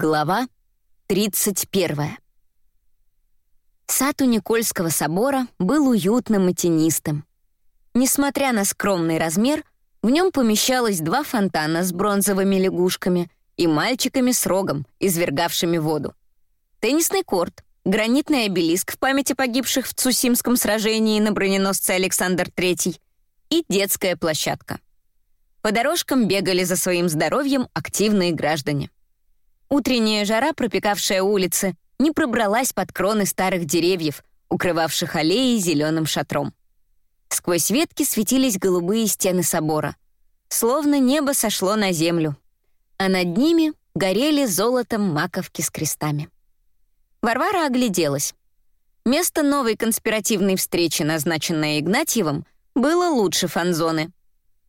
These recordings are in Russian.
Глава 31. Сад у Никольского собора был уютным и тенистым. Несмотря на скромный размер, в нем помещалось два фонтана с бронзовыми лягушками и мальчиками с рогом, извергавшими воду. Теннисный корт, гранитный обелиск в памяти погибших в Цусимском сражении на броненосце Александр III и детская площадка. По дорожкам бегали за своим здоровьем активные граждане. Утренняя жара, пропекавшая улицы, не пробралась под кроны старых деревьев, укрывавших аллеи зеленым шатром. Сквозь ветки светились голубые стены собора, словно небо сошло на землю, а над ними горели золотом маковки с крестами. Варвара огляделась. Место новой конспиративной встречи, назначенное Игнатьевым, было лучше фанзоны.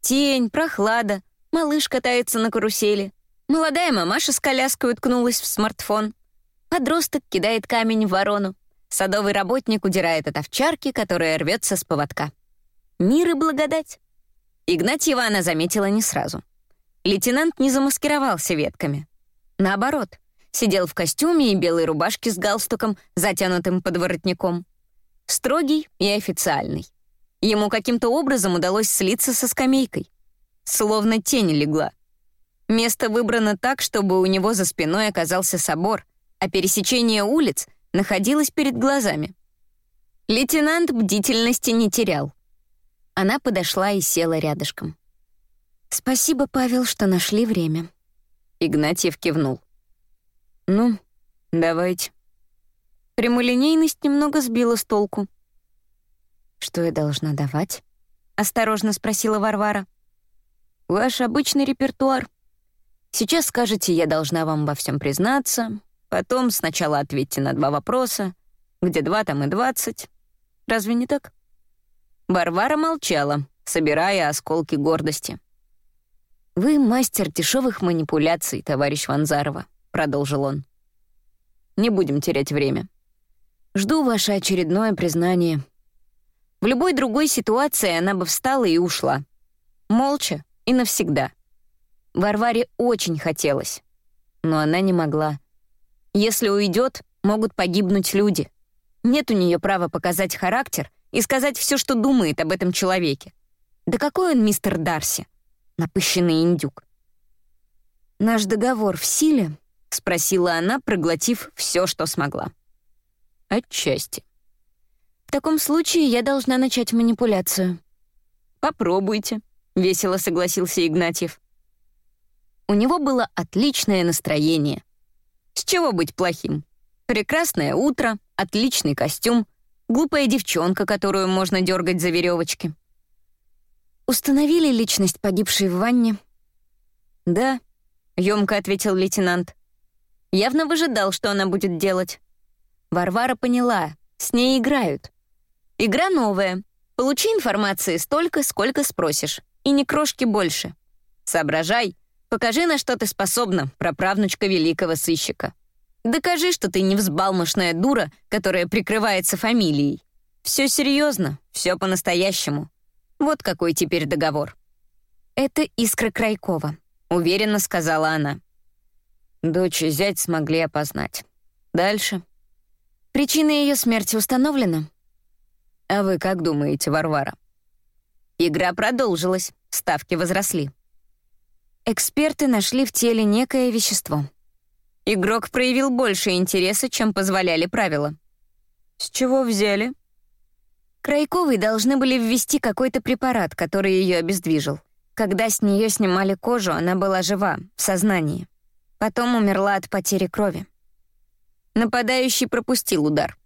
Тень, прохлада, малыш катается на карусели — Молодая мамаша с коляской уткнулась в смартфон. Подросток кидает камень в ворону. Садовый работник удирает от овчарки, которая рвется с поводка. Мир и благодать. Игнатьева она заметила не сразу. Лейтенант не замаскировался ветками. Наоборот, сидел в костюме и белой рубашке с галстуком, затянутым под воротником. Строгий и официальный. Ему каким-то образом удалось слиться со скамейкой. Словно тень легла — Место выбрано так, чтобы у него за спиной оказался собор, а пересечение улиц находилось перед глазами. Лейтенант бдительности не терял. Она подошла и села рядышком. «Спасибо, Павел, что нашли время». Игнатьев кивнул. «Ну, давайте». Прямолинейность немного сбила с толку. «Что я должна давать?» — осторожно спросила Варвара. «Ваш обычный репертуар», Сейчас скажете, я должна вам во всем признаться, потом сначала ответьте на два вопроса, где два, там и двадцать. Разве не так?» Варвара молчала, собирая осколки гордости. «Вы мастер дешевых манипуляций, товарищ Ванзарова», — продолжил он. «Не будем терять время. Жду ваше очередное признание». В любой другой ситуации она бы встала и ушла. Молча и навсегда — Варваре очень хотелось, но она не могла. Если уйдет, могут погибнуть люди. Нет у нее права показать характер и сказать все, что думает об этом человеке. Да какой он мистер Дарси? Напыщенный индюк. «Наш договор в силе?» — спросила она, проглотив все, что смогла. «Отчасти». «В таком случае я должна начать манипуляцию». «Попробуйте», — весело согласился Игнатьев. У него было отличное настроение. С чего быть плохим? Прекрасное утро, отличный костюм, глупая девчонка, которую можно дергать за веревочки. «Установили личность погибшей в ванне?» «Да», — ёмко ответил лейтенант. Явно выжидал, что она будет делать. Варвара поняла, с ней играют. Игра новая. Получи информации столько, сколько спросишь, и ни крошки больше. Соображай, Покажи, на что ты способна, праправнучка великого сыщика. Докажи, что ты не взбалмошная дура, которая прикрывается фамилией. Все серьезно, все по-настоящему. Вот какой теперь договор. Это Искра Крайкова, уверенно сказала она. Дочь и зять смогли опознать. Дальше. Причина ее смерти установлена. А вы как думаете, Варвара? Игра продолжилась, ставки возросли. Эксперты нашли в теле некое вещество. Игрок проявил больше интереса, чем позволяли правила. С чего взяли? Крайковой должны были ввести какой-то препарат, который ее обездвижил. Когда с нее снимали кожу, она была жива, в сознании. Потом умерла от потери крови. Нападающий пропустил удар.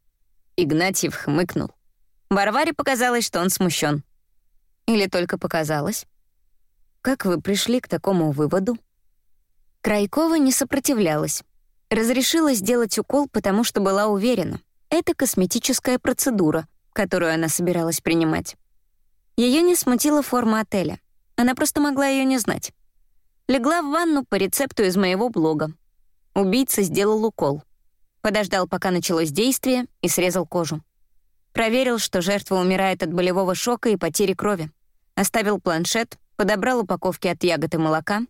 Игнатьев хмыкнул. Варваре показалось, что он смущен. Или только показалось. Как вы пришли к такому выводу? Крайкова не сопротивлялась. Разрешила сделать укол, потому что была уверена. Это косметическая процедура, которую она собиралась принимать. Ее не смутила форма отеля. Она просто могла ее не знать. Легла в ванну по рецепту из моего блога. Убийца сделал укол. Подождал, пока началось действие, и срезал кожу. Проверил, что жертва умирает от болевого шока и потери крови. Оставил планшет, подобрал упаковки от ягод и молока,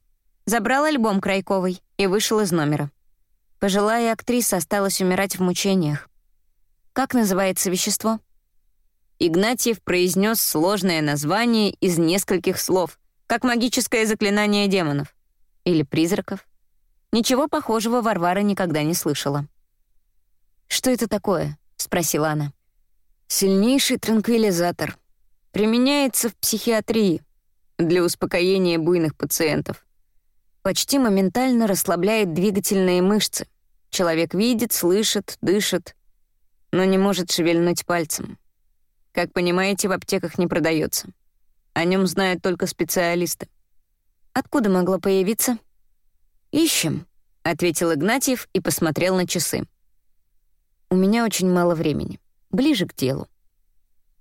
забрал альбом Крайковой и вышел из номера. Пожилая актриса осталась умирать в мучениях. Как называется вещество? Игнатьев произнес сложное название из нескольких слов, как магическое заклинание демонов. Или призраков. Ничего похожего Варвара никогда не слышала. «Что это такое?» — спросила она. «Сильнейший транквилизатор. Применяется в психиатрии для успокоения буйных пациентов. Почти моментально расслабляет двигательные мышцы. Человек видит, слышит, дышит, но не может шевельнуть пальцем. Как понимаете, в аптеках не продается. О нем знают только специалисты. Откуда могло появиться? «Ищем», — ответил Игнатьев и посмотрел на часы. «У меня очень мало времени. Ближе к делу».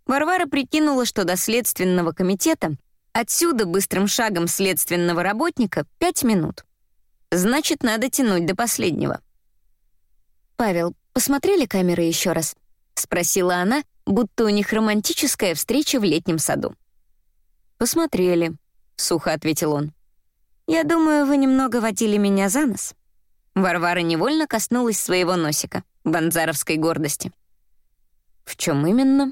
Варвара прикинула, что до следственного комитета отсюда быстрым шагом следственного работника пять минут. Значит, надо тянуть до последнего. «Павел, посмотрели камеры еще раз?» — спросила она, будто у них романтическая встреча в летнем саду. «Посмотрели», — сухо ответил он. «Я думаю, вы немного водили меня за нос». Варвара невольно коснулась своего носика, банзаровской гордости. «В чем именно?»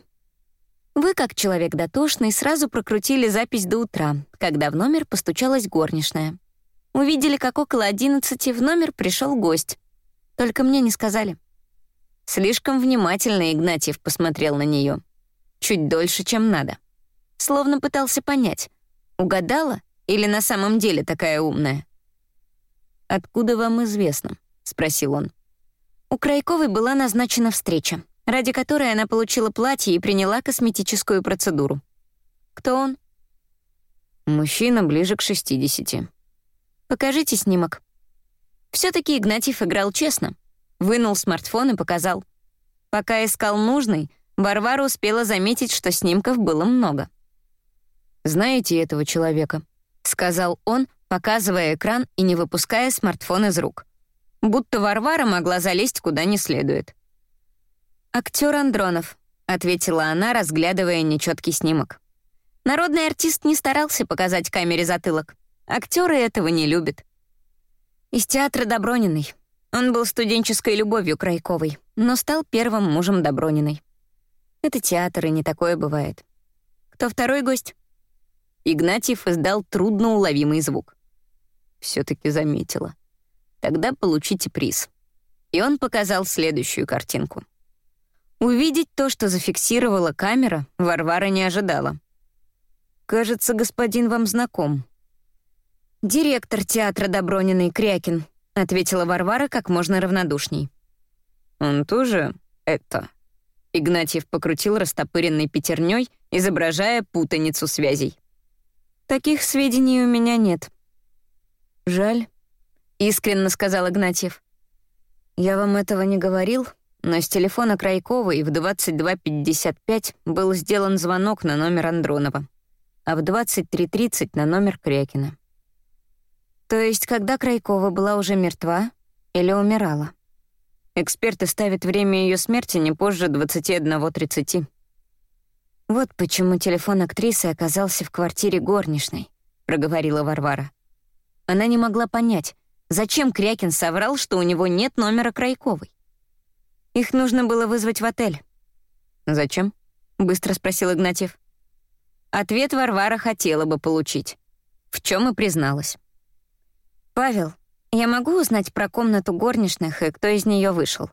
«Вы, как человек дотошный, сразу прокрутили запись до утра, когда в номер постучалась горничная. Увидели, как около одиннадцати в номер пришел гость. Только мне не сказали. Слишком внимательно Игнатьев посмотрел на нее. Чуть дольше, чем надо. Словно пытался понять, угадала или на самом деле такая умная. «Откуда вам известно?» — спросил он. У Крайковой была назначена встреча, ради которой она получила платье и приняла косметическую процедуру. Кто он? Мужчина ближе к 60. Покажите снимок. все таки Игнатьев играл честно. Вынул смартфон и показал. Пока искал нужный, Варвара успела заметить, что снимков было много. «Знаете этого человека?» — сказал он, показывая экран и не выпуская смартфон из рук. Будто Варвара могла залезть куда не следует. «Актер Андронов», — ответила она, разглядывая нечеткий снимок. Народный артист не старался показать камере затылок. Актеры этого не любят. Из театра Доброниной. Он был студенческой любовью Крайковой, но стал первым мужем Доброниной. Это театр, и не такое бывает. Кто второй гость? Игнатьев издал трудноуловимый звук. все таки заметила. Тогда получите приз. И он показал следующую картинку. Увидеть то, что зафиксировала камера, Варвара не ожидала. «Кажется, господин вам знаком». «Директор театра Доброниной Крякин», — ответила Варвара как можно равнодушней. «Он тоже это?» Игнатьев покрутил растопыренной пятерней, изображая путаницу связей. «Таких сведений у меня нет». «Жаль», — искренне сказал Игнатьев. «Я вам этого не говорил, но с телефона Крайковой в 22.55 был сделан звонок на номер Андронова, а в 23.30 на номер Крякина. То есть, когда Крайкова была уже мертва или умирала? Эксперты ставят время ее смерти не позже 21.30. «Вот почему телефон актрисы оказался в квартире горничной», — проговорила Варвара. Она не могла понять, зачем Крякин соврал, что у него нет номера Крайковой. Их нужно было вызвать в отель. «Зачем?» — быстро спросил Игнатьев. Ответ Варвара хотела бы получить, в чем и призналась. «Павел, я могу узнать про комнату горничных и кто из нее вышел?»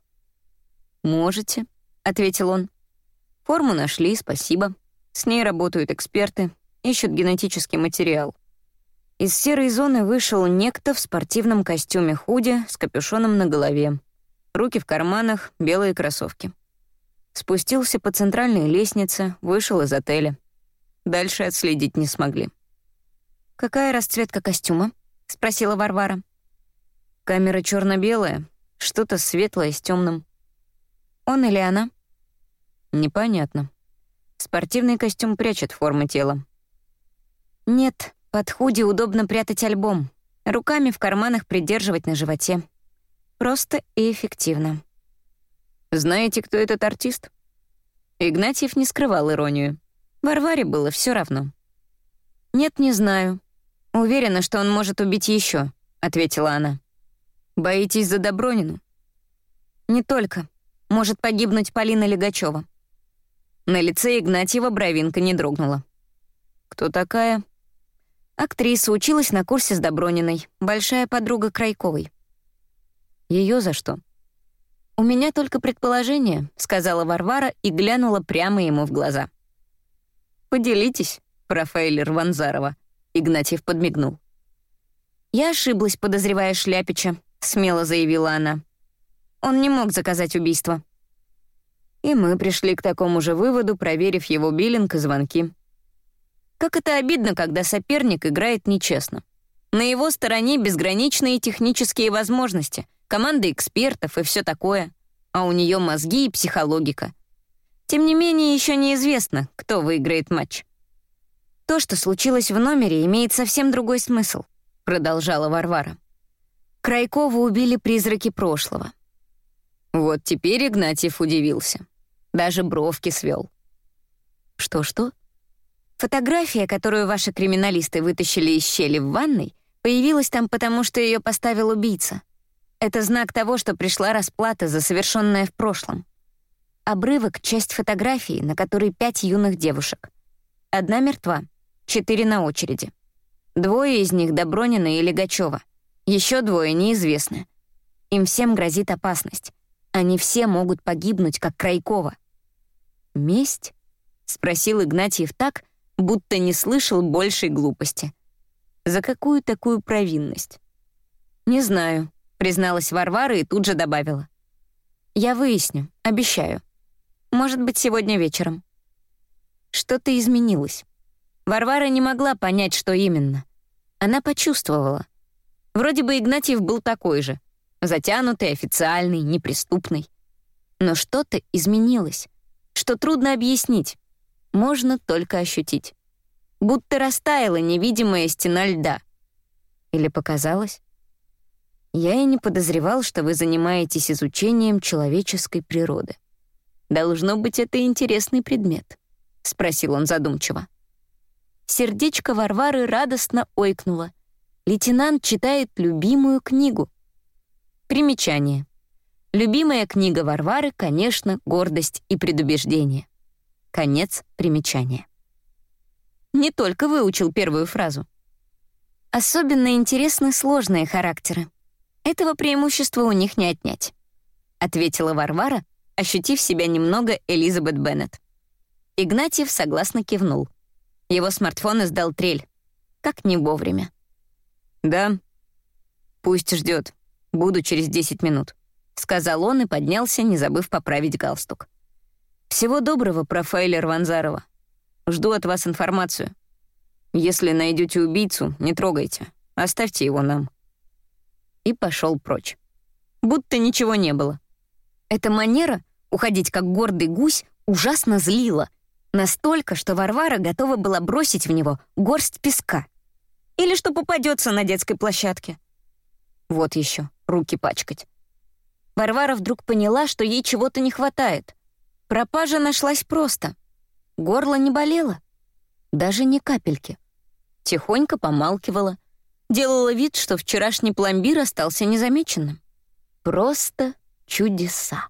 «Можете», — ответил он. «Форму нашли, спасибо. С ней работают эксперты, ищут генетический материал. Из серой зоны вышел некто в спортивном костюме худи с капюшоном на голове. Руки в карманах, белые кроссовки. Спустился по центральной лестнице, вышел из отеля. Дальше отследить не смогли. «Какая расцветка костюма?» — спросила Варвара. Камера черно белая что-то светлое с темным. Он или она? Непонятно. Спортивный костюм прячет форму тела. Нет, под худи удобно прятать альбом. Руками в карманах придерживать на животе. Просто и эффективно. Знаете, кто этот артист? Игнатьев не скрывал иронию. Варваре было все равно. Нет, не знаю. «Уверена, что он может убить еще, ответила она. «Боитесь за Добронину?» Не только. Может погибнуть Полина Легачева. На лице Игнатьева бровинка не дрогнула. «Кто такая?» Актриса училась на курсе с Доброниной, большая подруга Крайковой. Ее за что? «У меня только предположение», — сказала Варвара и глянула прямо ему в глаза. «Поделитесь, профейлер Ванзарова», — Игнатьев подмигнул. «Я ошиблась, подозревая Шляпича», — смело заявила она. «Он не мог заказать убийство». И мы пришли к такому же выводу, проверив его биллинг и звонки. Как это обидно, когда соперник играет нечестно. На его стороне безграничные технические возможности, команда экспертов и все такое, а у нее мозги и психологика. Тем не менее, еще неизвестно, кто выиграет матч. То, что случилось в номере, имеет совсем другой смысл продолжала Варвара. Крайкова убили призраки прошлого. Вот теперь Игнатьев удивился. Даже бровки свел. Что-что? Фотография, которую ваши криминалисты вытащили из щели в ванной, появилась там потому, что ее поставил убийца. Это знак того, что пришла расплата за совершенное в прошлом. Обрывок — часть фотографии, на которой пять юных девушек. Одна мертва, четыре на очереди. Двое из них — Добронина и Легачева. Еще двое неизвестны. Им всем грозит опасность. Они все могут погибнуть, как Крайкова. «Месть?» — спросил Игнатьев так, будто не слышал большей глупости. «За какую такую провинность?» «Не знаю», — призналась Варвара и тут же добавила. «Я выясню, обещаю. Может быть, сегодня вечером». Что-то изменилось. Варвара не могла понять, что именно. Она почувствовала. Вроде бы Игнатьев был такой же. Затянутый, официальный, неприступный. Но что-то изменилось, что трудно объяснить. Можно только ощутить. Будто растаяла невидимая стена льда. Или показалось? Я и не подозревал, что вы занимаетесь изучением человеческой природы. Должно быть, это интересный предмет, — спросил он задумчиво. Сердечко Варвары радостно ойкнуло. Лейтенант читает любимую книгу. Примечание. Любимая книга Варвары, конечно, «Гордость и предубеждение». Конец примечания. Не только выучил первую фразу. Особенно интересны сложные характеры. Этого преимущества у них не отнять, ответила Варвара, ощутив себя немного Элизабет Беннет. Игнатьев согласно кивнул. Его смартфон издал трель. Как не вовремя. «Да. Пусть ждет. Буду через 10 минут», — сказал он и поднялся, не забыв поправить галстук. «Всего доброго, профайлер Ванзарова. Жду от вас информацию. Если найдете убийцу, не трогайте. Оставьте его нам». И пошел прочь. Будто ничего не было. Эта манера — уходить как гордый гусь — ужасно злила — Настолько, что Варвара готова была бросить в него горсть песка. Или что попадется на детской площадке. Вот еще, руки пачкать. Варвара вдруг поняла, что ей чего-то не хватает. Пропажа нашлась просто. Горло не болело. Даже ни капельки. Тихонько помалкивала. Делала вид, что вчерашний пломбир остался незамеченным. Просто чудеса.